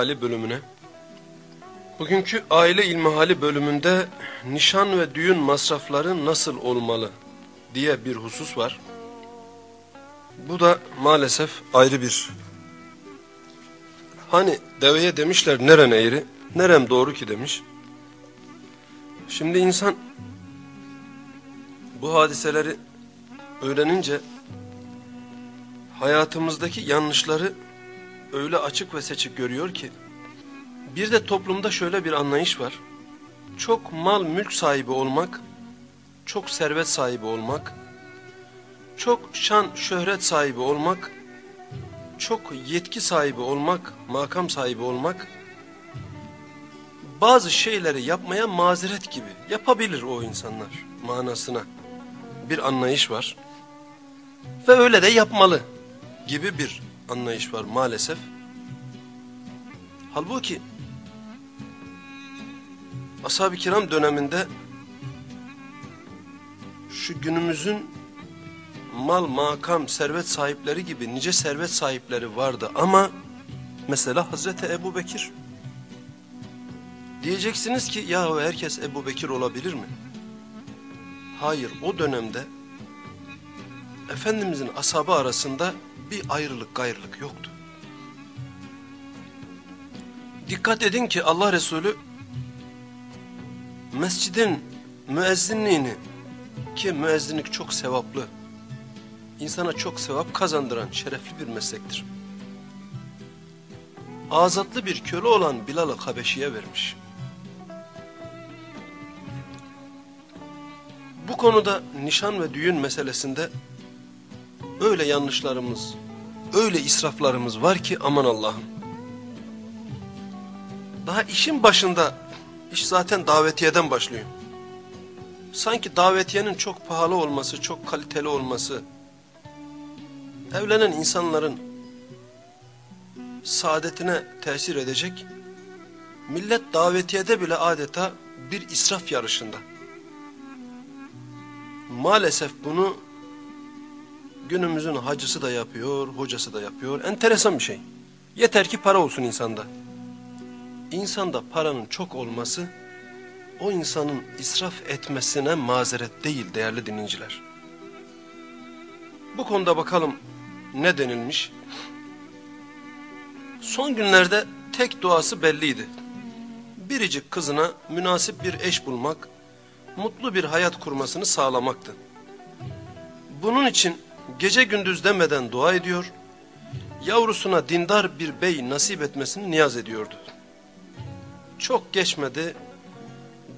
ilmihali bölümüne. Bugünkü aile ilmihali bölümünde nişan ve düğün masrafları nasıl olmalı diye bir husus var. Bu da maalesef ayrı bir. Hani deveye demişler neren eğri, nerem doğru ki demiş. Şimdi insan bu hadiseleri öğrenince hayatımızdaki yanlışları öyle açık ve seçik görüyor ki bir de toplumda şöyle bir anlayış var. Çok mal mülk sahibi olmak, çok servet sahibi olmak, çok şan şöhret sahibi olmak, çok yetki sahibi olmak, makam sahibi olmak bazı şeyleri yapmaya mazeret gibi yapabilir o insanlar manasına bir anlayış var. Ve öyle de yapmalı gibi bir anlayış var maalesef. Halbuki ashab-ı kiram döneminde şu günümüzün mal, makam, servet sahipleri gibi nice servet sahipleri vardı ama mesela Hazreti Ebu Bekir. Diyeceksiniz ki ya herkes Ebu Bekir olabilir mi? Hayır o dönemde Efendimizin ashabı arasında bir ayrılık gayrılık yoktu. Dikkat edin ki Allah Resulü mescidin müezzinliğini ki müezzinlik çok sevaplı, insana çok sevap kazandıran şerefli bir meslektir. Azatlı bir köle olan Bilal-ı Habeşi'ye vermiş. Bu konuda nişan ve düğün meselesinde öyle yanlışlarımız, öyle israflarımız var ki aman Allah'ım. Daha işin başında, iş zaten davetiyeden başlıyor. Sanki davetiyenin çok pahalı olması, çok kaliteli olması, evlenen insanların saadetine tesir edecek, millet davetiyede bile adeta bir israf yarışında. Maalesef bunu günümüzün hacısı da yapıyor, hocası da yapıyor. Enteresan bir şey. Yeter ki para olsun insanda. İnsanda paranın çok olması o insanın israf etmesine mazeret değil değerli dinleyiciler. Bu konuda bakalım ne denilmiş? Son günlerde tek duası belliydi. Biricik kızına münasip bir eş bulmak, mutlu bir hayat kurmasını sağlamaktı. Bunun için gece gündüz demeden dua ediyor, yavrusuna dindar bir bey nasip etmesini niyaz ediyordu. Çok geçmedi,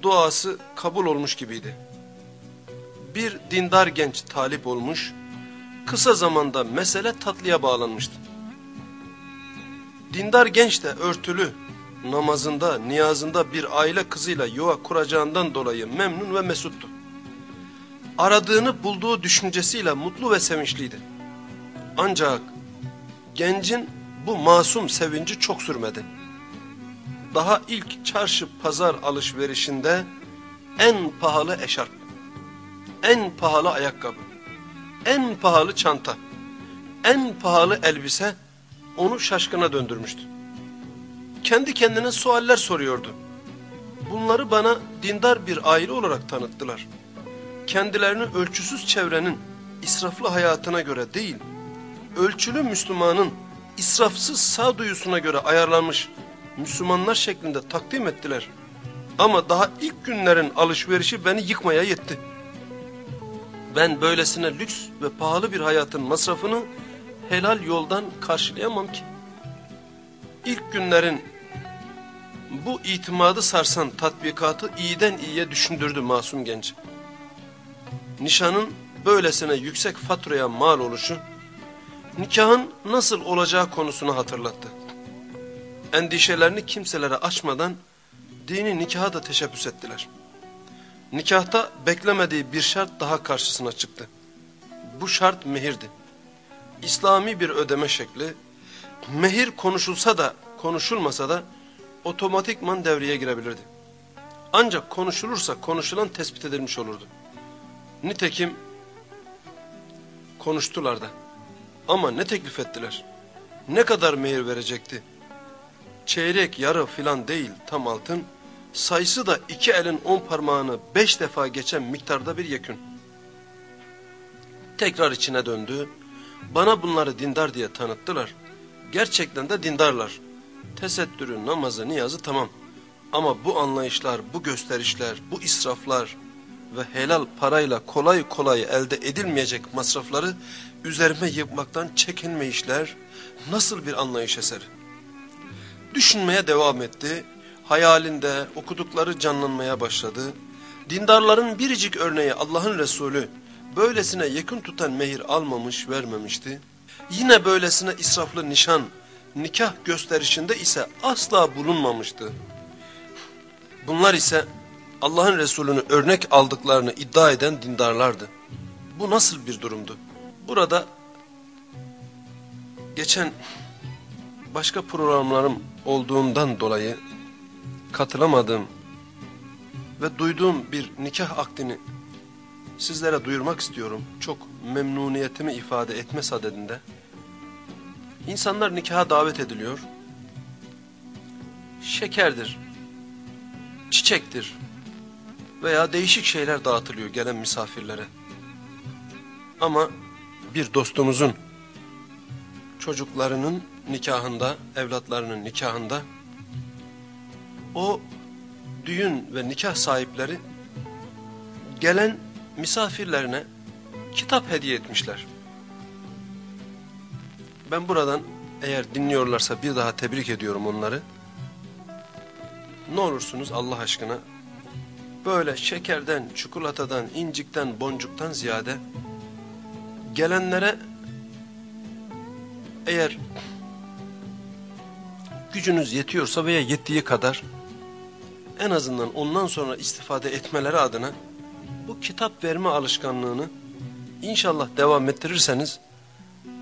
duası kabul olmuş gibiydi. Bir dindar genç talip olmuş, kısa zamanda mesele tatlıya bağlanmıştı. Dindar genç de örtülü, namazında, niyazında bir aile kızıyla yuva kuracağından dolayı memnun ve mesuttu. Aradığını bulduğu düşüncesiyle mutlu ve sevinçliydi. Ancak gencin bu masum sevinci çok sürmedi. Daha ilk çarşı pazar alışverişinde en pahalı eşarp, en pahalı ayakkabı, en pahalı çanta, en pahalı elbise onu şaşkına döndürmüştü kendi kendine sualler soruyordu. Bunları bana dindar bir aile olarak tanıttılar. Kendilerini ölçüsüz çevrenin israflı hayatına göre değil, ölçülü Müslümanın israfsız sağduyusuna göre ayarlanmış Müslümanlar şeklinde takdim ettiler. Ama daha ilk günlerin alışverişi beni yıkmaya yetti. Ben böylesine lüks ve pahalı bir hayatın masrafını helal yoldan karşılayamam ki. İlk günlerin bu itimadı sarsan tatbikatı iyiden iyiye düşündürdü masum genç. Nişanın böylesine yüksek faturaya mal oluşu, nikahın nasıl olacağı konusunu hatırlattı. Endişelerini kimselere açmadan dini nikaha da teşebbüs ettiler. Nikahta beklemediği bir şart daha karşısına çıktı. Bu şart mehirdi. İslami bir ödeme şekli, mehir konuşulsa da konuşulmasa da otomatikman devreye girebilirdi. Ancak konuşulursa konuşulan tespit edilmiş olurdu. Nitekim konuştular da. Ama ne teklif ettiler? Ne kadar mehir verecekti? Çeyrek, yarı filan değil tam altın. Sayısı da iki elin on parmağını beş defa geçen miktarda bir yekün. Tekrar içine döndü. Bana bunları dindar diye tanıttılar. Gerçekten de dindarlar. Tesettürü, namazı, niyazı tamam. Ama bu anlayışlar, bu gösterişler, bu israflar ve helal parayla kolay kolay elde edilmeyecek masrafları üzerime yıkmaktan çekinmeyişler nasıl bir anlayış eseri. Düşünmeye devam etti. Hayalinde okudukları canlanmaya başladı. Dindarların biricik örneği Allah'ın Resulü böylesine yakın tutan mehir almamış vermemişti. Yine böylesine israflı nişan, nikah gösterişinde ise asla bulunmamıştı. Bunlar ise Allah'ın Resulü'nü örnek aldıklarını iddia eden dindarlardı. Bu nasıl bir durumdu? Burada geçen başka programlarım olduğundan dolayı katılamadığım ve duyduğum bir nikah akdini sizlere duyurmak istiyorum. Çok memnuniyetimi ifade etme sadedinde. İnsanlar nikaha davet ediliyor. Şekerdir, çiçektir veya değişik şeyler dağıtılıyor gelen misafirlere. Ama bir dostumuzun çocuklarının nikahında, evlatlarının nikahında o düğün ve nikah sahipleri gelen misafirlerine kitap hediye etmişler. Ben buradan eğer dinliyorlarsa bir daha tebrik ediyorum onları. Ne olursunuz Allah aşkına böyle şekerden, çikolatadan, incikten, boncuktan ziyade gelenlere eğer gücünüz yetiyorsa veya yettiği kadar en azından ondan sonra istifade etmeleri adına bu kitap verme alışkanlığını inşallah devam ettirirseniz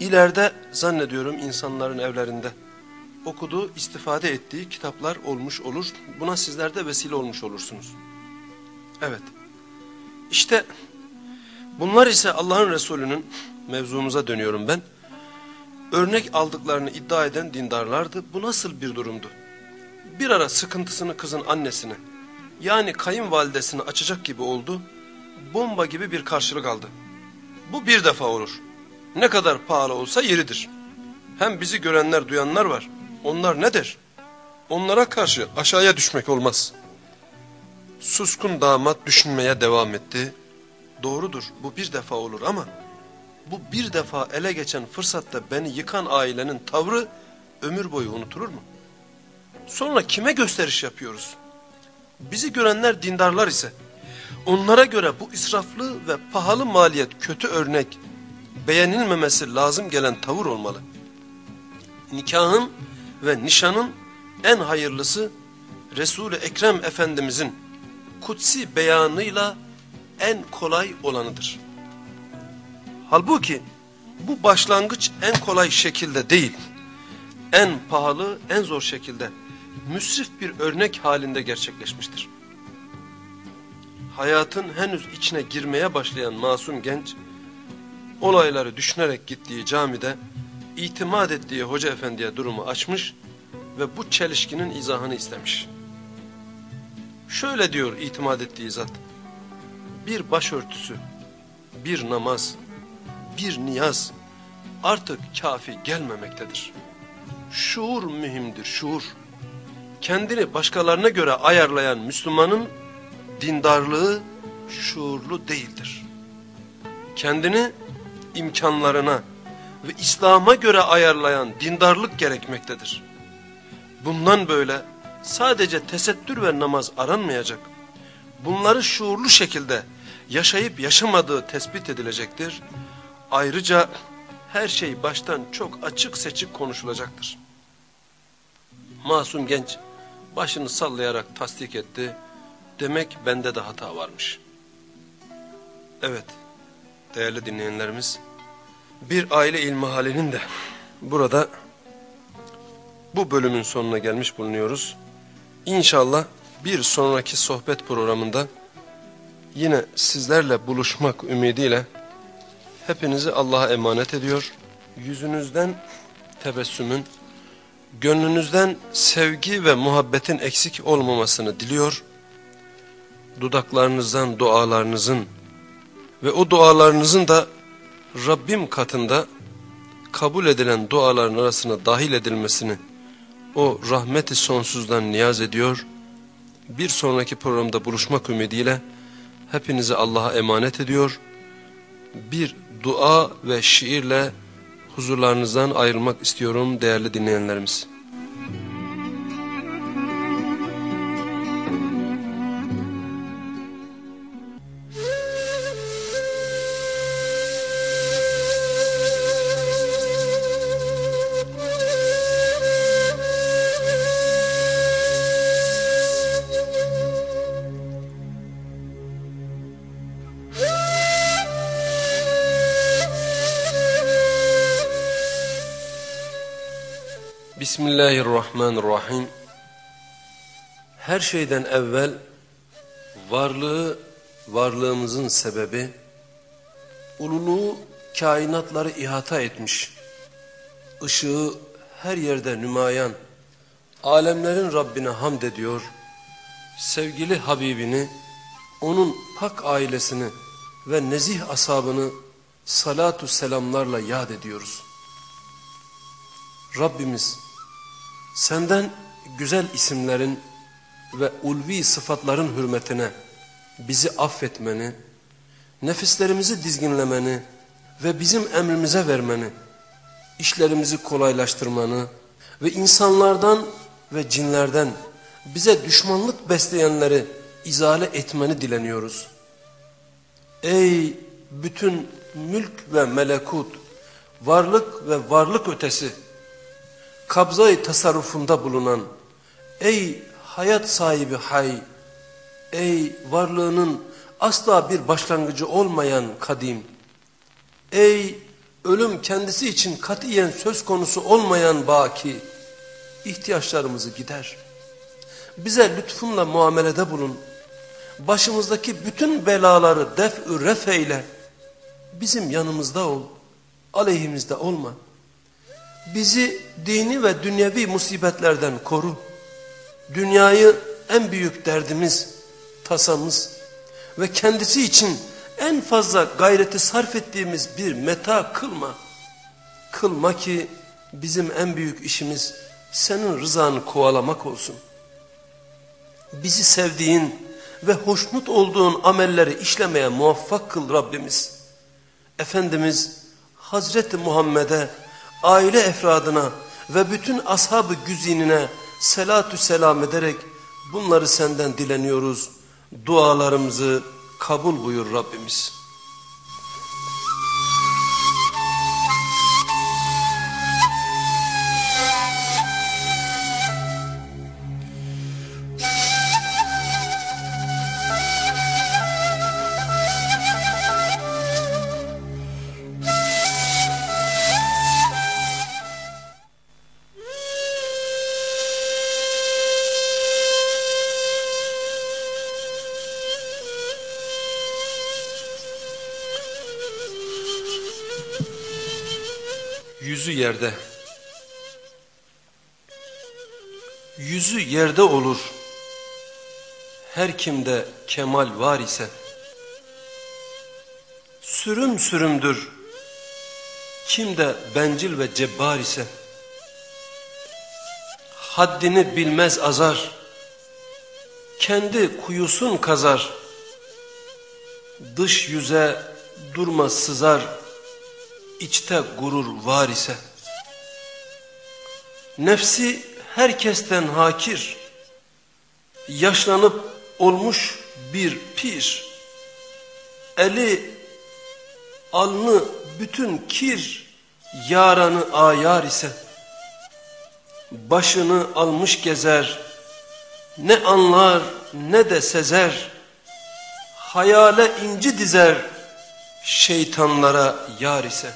ileride zannediyorum insanların evlerinde okuduğu, istifade ettiği kitaplar olmuş olur. Buna sizler de vesile olmuş olursunuz. Evet. İşte bunlar ise Allah'ın Resulü'nün mevzumuza dönüyorum ben. Örnek aldıklarını iddia eden dindarlardı. Bu nasıl bir durumdu? Bir ara sıkıntısını kızın annesine yani kayınvalidesine açacak gibi oldu. Bomba gibi bir karşılık aldı. Bu bir defa olur. Ne kadar pahalı olsa yeridir. Hem bizi görenler duyanlar var. Onlar ne der? Onlara karşı aşağıya düşmek olmaz. Suskun damat düşünmeye devam etti. Doğrudur bu bir defa olur ama bu bir defa ele geçen fırsatta beni yıkan ailenin tavrı ömür boyu unutulur mu? Sonra kime gösteriş yapıyoruz? Bizi görenler dindarlar ise onlara göre bu israflı ve pahalı maliyet kötü örnek beğenilmemesi lazım gelen tavır olmalı. Nikahın ve nişanın en hayırlısı Resul-i Ekrem Efendimizin kutsi beyanıyla en kolay olanıdır. Halbuki bu başlangıç en kolay şekilde değil, en pahalı, en zor şekilde müsrif bir örnek halinde gerçekleşmiştir. Hayatın henüz içine girmeye başlayan masum genç, olayları düşünerek gittiği camide itimat ettiği hoca efendiye durumu açmış ve bu çelişkinin izahını istemiş. Şöyle diyor itimat ettiği zat, bir başörtüsü, bir namaz, bir niyaz artık kafi gelmemektedir. Şuur mühimdir, şuur. Kendini başkalarına göre ayarlayan Müslümanın dindarlığı şuurlu değildir. Kendini imkanlarına ve İslam'a göre ayarlayan dindarlık gerekmektedir. Bundan böyle sadece tesettür ve namaz aranmayacak. Bunları şuurlu şekilde yaşayıp yaşamadığı tespit edilecektir. Ayrıca her şey baştan çok açık seçik konuşulacaktır. Masum genç başını sallayarak tasdik etti. Demek bende de hata varmış. Evet değerli dinleyenlerimiz bir aile ilmihalinin de burada bu bölümün sonuna gelmiş bulunuyoruz. İnşallah bir sonraki sohbet programında yine sizlerle buluşmak ümidiyle hepinizi Allah'a emanet ediyor. yüzünüzden tebessümün, gönlünüzden sevgi ve muhabbetin eksik olmamasını diliyor, dudaklarınızdan dualarınızın ve o dualarınızın da Rabbim katında kabul edilen duaların arasına dahil edilmesini o rahmeti sonsuzdan niyaz ediyor. Bir sonraki programda buluşmak ümidiyle hepinizi Allah'a emanet ediyor. Bir dua ve şiirle huzurlarınızdan ayrılmak istiyorum değerli dinleyenlerimiz. Bismillahirrahmanirrahim. Her şeyden evvel varlığı, varlığımızın sebebi, ululuğu kainatları ihata etmiş, ışığı her yerde nümayan, alemlerin Rabbine hamd ediyor, sevgili Habibini, onun pak ailesini ve nezih asabını salatu selamlarla yad ediyoruz. Rabbimiz, Senden güzel isimlerin ve ulvi sıfatların hürmetine bizi affetmeni, nefislerimizi dizginlemeni ve bizim emrimize vermeni, işlerimizi kolaylaştırmanı ve insanlardan ve cinlerden bize düşmanlık besleyenleri izale etmeni dileniyoruz. Ey bütün mülk ve melekut, varlık ve varlık ötesi, kabzayı tasarrufunda bulunan, ey hayat sahibi hay, ey varlığının asla bir başlangıcı olmayan kadim, ey ölüm kendisi için katiyen söz konusu olmayan baki, ihtiyaçlarımızı gider. Bize lütfunla muamelede bulun, başımızdaki bütün belaları def-ü refeyle, bizim yanımızda ol, aleyhimizde olma.'' Bizi dini ve dünyevi musibetlerden koru. Dünyayı en büyük derdimiz, tasamız ve kendisi için en fazla gayreti sarf ettiğimiz bir meta kılma. Kılma ki bizim en büyük işimiz senin rızanı kovalamak olsun. Bizi sevdiğin ve hoşnut olduğun amelleri işlemeye muvaffak kıl Rabbimiz. Efendimiz Hazreti Muhammed'e aile efradına ve bütün ashab-ı güzinine selatü selam ederek bunları senden dileniyoruz. Dualarımızı kabul buyur Rabbimiz. Yerde. Yüzü yerde olur. Her kimde kemal var ise. Sürüm sürümdür. Kimde bencil ve cebbar ise. Haddini bilmez azar. Kendi kuyusun kazar. Dış yüze durma sızar içte gurur var ise, nefsi herkesten hakir, yaşlanıp olmuş bir pir, eli, alnı bütün kir, yaranı ayar ise, başını almış gezer, ne anlar ne de sezer, hayale inci dizer, şeytanlara yar ise,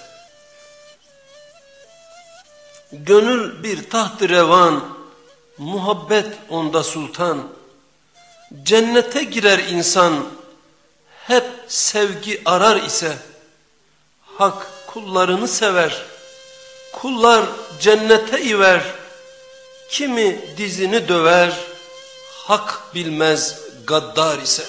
Gönül bir taht revan, muhabbet onda sultan. Cennete girer insan, hep sevgi arar ise, hak kullarını sever, Kullar cennete iver, kimi dizini döver, hak bilmez gaddar ise.